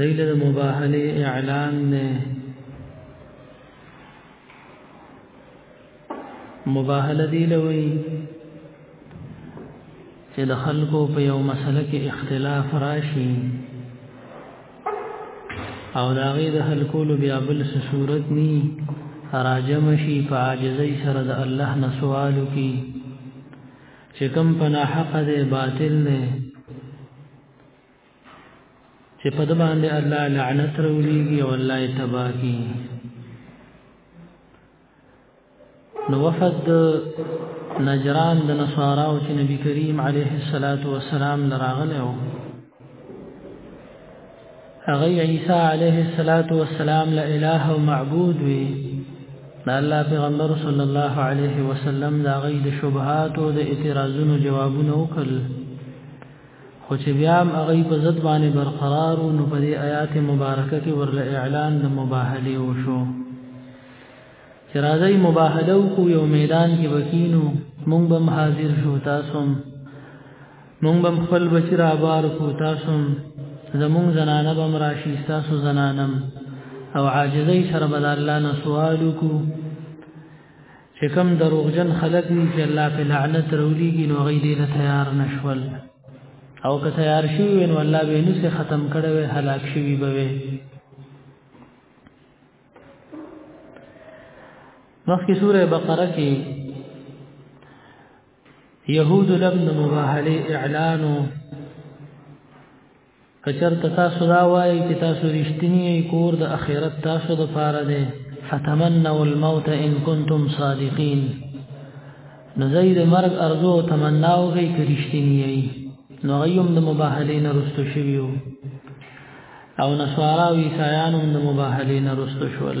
دیل د مباهله اعلان نه مباهله دی لوي چې د خلکو په یو مسله کې اختلاف راشي او دا غي د خلکولو بیا بل صورت ني راجم شي په عاجزۍ سره د الله نه سوالو کی چې کم پنا حق دې باطل نه چې په د باندې الله لعنت راولېږي او الله یې تباه کړي نو وفد نجران د نصارا او چې نبی کریم علیه الصلاۃ والسلام لراغله او هغه عیسی علیه الصلاۃ والسلام لا اله او معبود وی د الله پیغمبر صلی الله علیه وسلم دا غي د شبهات او د اعتراضونو جوابونه وکړل خو چې بیا هم هغوی په ضد باندې برقرار وو نو په دې آیات مبارکه کې ورله اعلان د مباهلې وشو چې راځئ مباهله وکړو یو میدان کې به کینو مونږ به هم حاضر شو تاسو هم مونږ به هم خپل بچي رابار کړو تاسو هم زمونږ زنانه به هم راشي ستاسو زنانه او عاجزۍ سره به د الله نه سوال وکړو چې کوم دروغجن خلک دي چې الله په لعنت رولیږي نو غي دې تیار نشول او که تیار شي نو الله به نو سه ختم کړي وي هلاک شي به وي مخکې سوره بقره کې يهود لبن مباهله اعلانو کچر تاسو دا وایي چې تاسو رښتینی کور د اخرت تاسو د پاره دی فتمنوا الموت ان کنتم صادقین نو زید مرګ ارزو او تمنا او غي کرشتنی ای نو غیم د مباهلین رستو شویو او نسوارا و عیسایانو د مباهلین رستو شول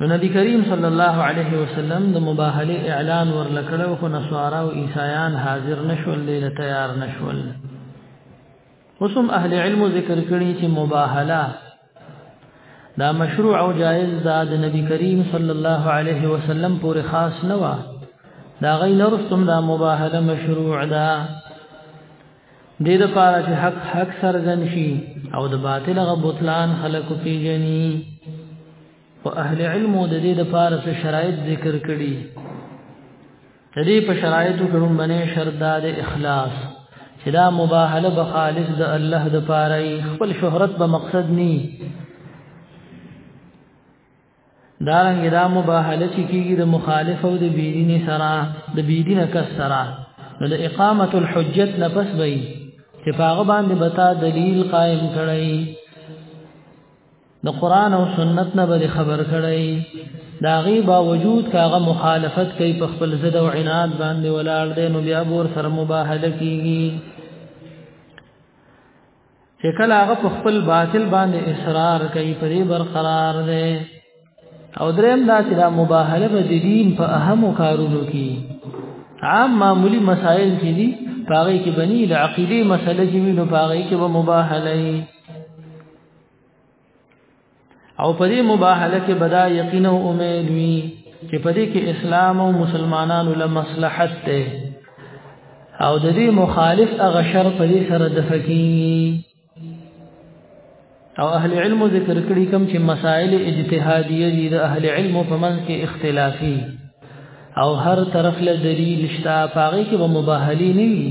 نو نبی کریم صلی الله علیه وسلم د مباهله اعلان ورلکړو خو نصارا او عیسایان حاضر نشول لیل تیار نشول وسم اهل علم ذکر کړي چې مباهله دا مشروع او جائز دا د نبی کریم صلی الله علیه وسلم پورې خاص نه و دا غي نرستم دا مباهله مشروع ده دې د پاره چې حق حق سرزن شي او د باطل غ بوتلان خلق پیژني او اهل علم د دې د پاره څه شرایط ذکر کړي د دې په شرایطو کې هم باندې شرط د اخلاص چې دا مباهله به خالص د الله د پاره خپل شهرت به مقصد ني دارنګ دا مباهله چې کیږي د مخالف او د بیدین سره د بیدین کس سره نو د اقامت الحجت نه پس به چې پاغه باندې بتا دلیل قائم کړي د قران او سنت نه به خبر کړي دا غي باوجود کاغه مخالفت کوي په خپل زده او عناد باندې ولاړ دي نو بیا بور سره مباهله کیږي چې کله هغه په خپل باطل باندې اصرار کوي په دې برقرار دی او دریم دا چې دا مباهله به د دین په اهمو کارونو کې عام معمولی مسائل چې دي پاره کې بنی د عقیده مسله چې وینو پاره کې به مباهله او په دې مباهله کې بدا یقین او امید وی چې په دې کې اسلام او مسلمانانو له مصلحت ته او د دې مخالف هغه شر په دې سره د فقيه او اهل علم ذکر کړي کوم چې مسائل اجتهادیه دي د اهل علم په منځ کې اختلافي او هر طرف له دلیل شته پاغي کې به مباهلي نه وي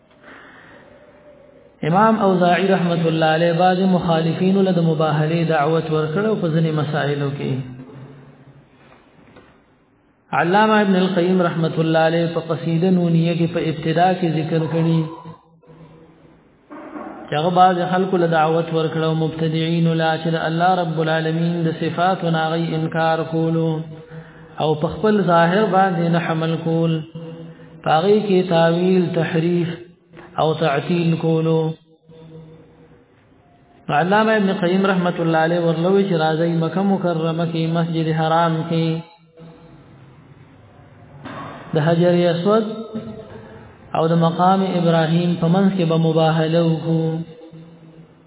امام اوزاعی رحمت الله علیه بعض مخالفین له مباهله دعوت ورکړو په ځینې مسائلو کې علامه ابن القیم رحمت الله علیه په قصیده نونیه کې په ابتدا کې ذکر کړي چې هغه بعض خلکو له دعوت ورکړو مبتدعين لا چې الله رب العالمین د صفات او ناغي انکار کولو او په خپل ظاهر باندې نه حمل کول پاغي کې تعویل تحریف او تعطیل کولو علامه ابن قیم رحمت الله علیه ورلوي چې راځي مکه مکرمه کې مسجد حرام کې د حجر اسود او د مقام ابراهیم په منځ کې به مباهله وکړو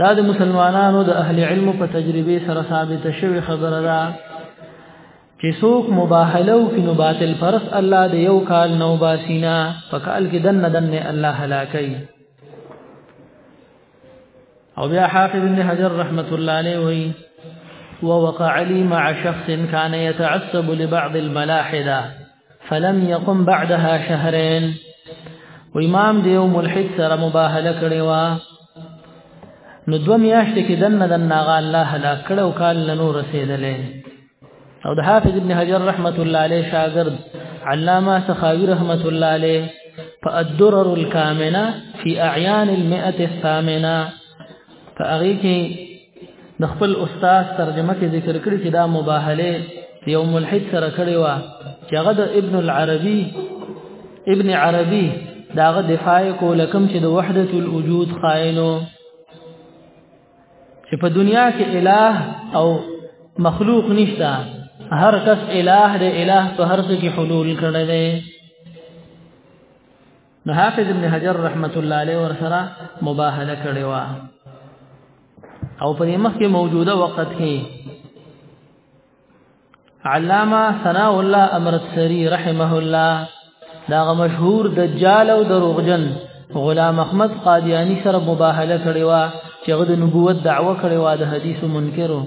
دا د مسلمانانو د اهل علم په تجربه سره ثابت شوی خبره ده چې څوک مباهله او کینو باطل فرس الله د یو کال نو باسینا په کال کې دن دن الله هلاکي او بیا حافظ ابن حجر رحمت الله علیه وی ووقع لي مع شخص كان يتعصب لبعض الملاحده فلم يقم بعدها شهرين و امام دیو ملحد سره مباهله کړي وا نو دو میاشت کې دنه د ناغه الله هلاک کړو کال نور رسیدلې او د حافظ ابن حجر رحمت الله علیه شاګرد علامه سخاوی رحمت الله علیه فالدرر الكامنه في اعيان المئه الثامنه فاغيكي د خپل استاد ترجمه کې ذکر کړی چې دا مباهله یو ملحد سره کړی و چې هغه د ابن العربي ابن عربي داغه دفاع کوله کوم چې د وحدت الوجود خائنو چې په دنیا کې الٰه او مخلوق نشته هر کس الٰه د الٰه په هر څه کې حلول کړی دی نو حافظ ابن حجر رحمت الله علیه ور سره مباهله کړی و او په دې مخ کې موجوده وخت کې علامه ثنا الله امرتسری رحمه الله دا مشهور دجال او دروغجن غلام احمد قادیانی سره مباهله کړی و چې غد نبوت دعوه کړی و د حدیث منکرو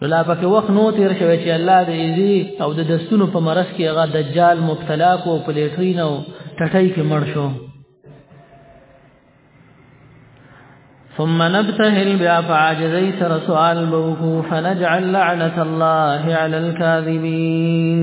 نو لا پکې وخت نو تیر شوی چې الله دې ایزي او د دستونو په مرز کې هغه دجال مبتلا کو په لیټرین او ټټۍ کې مړ شو ثم نبتهل بیا فعاجزی سر سؤال بوکو فنجعل لعنت الله علی الكاذبین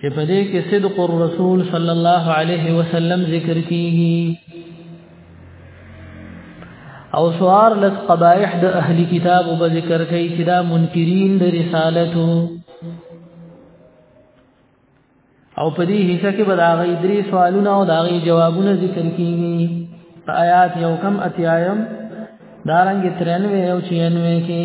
چې په دې کې صدق الرسول صلی الله علیه وسلم ذکر کیږي او سوار لس قبائح د اهل کتاب په ذکر کوي چې دا منکرین د رسالتو او په دې حصہ کې به دا غي درې سوالونه او دا غي جوابونه ذکر کیږي آیات یو کم اتیایم دارنګ 93 او 96 کې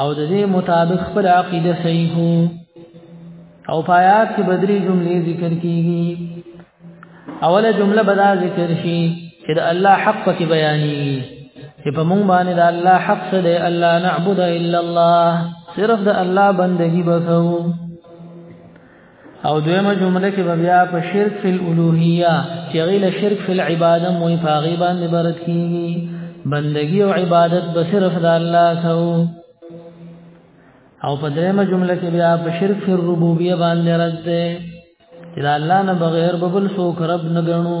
او د دې مطابق خپل عقیده صحیح او پایات کې بدري جملې ذکر کیږي اوله جمله بدا ذکر شي چې د الله حق کې بیانې چې په مونږ باندې د الله حق څه دی الله نعبد الا الله صرف د الله بندگی وکړو او دویمه جمله کې بیا په شرک فی الالوهیه چې غیله شرک فی العباده مو په غیبان عبارت کیږي بندگی او عبادت به صرف د الله سو او په دریمه جمله کې بیا په شرک فی الربوبیه باندې رد ده چې الله نه بغیر بل څوک رب نه ګڼو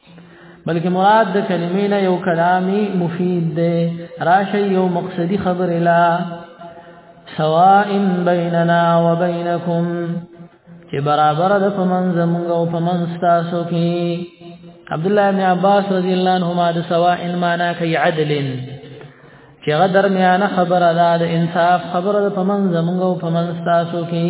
بلکې مراد د کلمې نه یو کلامي مفید دی راشه یو مقصدی خبر لا سواء بیننا وبینکم چې برابر د پمن زمونږ او پمن تاسو کې عبد الله بن عباس رضی الله عنهما د سواء معنا کوي عدل چې غدر میانه خبره ده د انصاف خبره د پمن زمونږ او پمن تاسو کې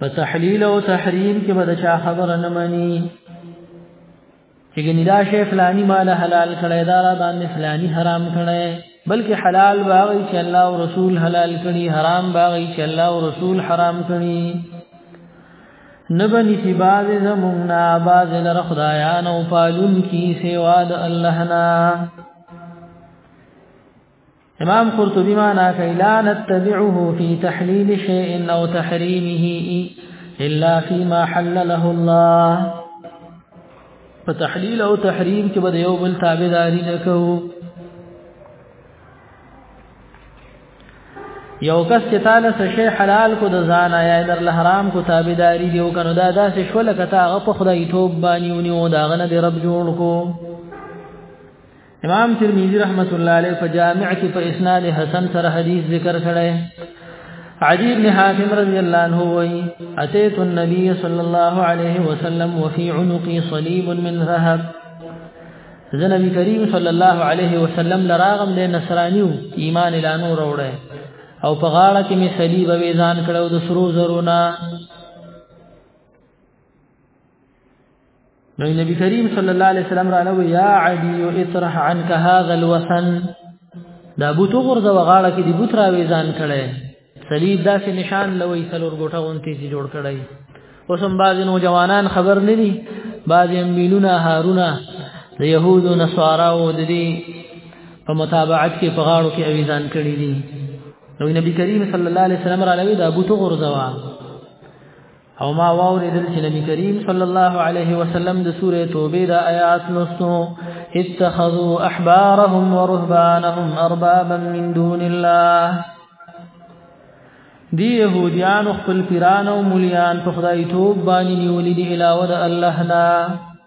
په تحلیل او تحریم کې به د چا خبره نه مانی چې ګنې دا شی فلانی مال حلال کړی دا را باندې فلانی حرام کړی بلکې حلال باغی چې الله او رسول حلال کړي حرام باغی چې الله او رسول حرام کړي نبنی سی باز زموننا باز لر خدایان او پالون کی سیواد اللہنا امام قرطبي معنا کوي لا نتبعه في تحليل شيء او تحريمه الا فيما حلله الله په تحلیل او تحریم کې به یو بل تابعداري نکوو یو کس چې تعالی څه شی حلال کو د ځان یا در له حرام کو تابعداري دی او کنه دا داسې شو لکه تا هغه په خدای توب باندې ونیو دا غنه دی رب جوړ کو امام ترمذی رحمت الله علیه په جامع کې په اسناد حسن سره حدیث ذکر کړی عدي بن حاتم رضي الله عنه وي أتيت النبي صلى الله عليه وسلم وفي عنقي صليب من ذهب زه نبی کریم صلی الله علیه وسلم لراغم د نصرانیو ایمان لا نور وړه او په غاړه کې می صلیب وې ځان کړو د سرو زرونه نو نبی کریم صلی الله علیه وسلم را لوي یا عدی اطرح عنك هذا الوثن دا بوت غرزه وغاړه کې دی بوت راوي ځان کړي صلیب داسې نشان لوي سلور ګټه غونتی چې جوړ کړي وسم باز نو جوانان خبر نه دي باز میلونه هارونه د يهودو نصاراو د دې په متابعت کې په غاړو کې اوی ځان کړي دي نو نبی کریم صلی الله علیه وسلم را لوي دا بوت غرزه او ما واوریدل چې نبی کریم صلی الله علیه وسلم د سوره توبه د آیات لوستو اتخذوا احبارهم ورهبانهم اربابا من دون الله دی يهوديان خپل پیران او مليان په خدای توب باندې نیولې دي علاوه د الله نه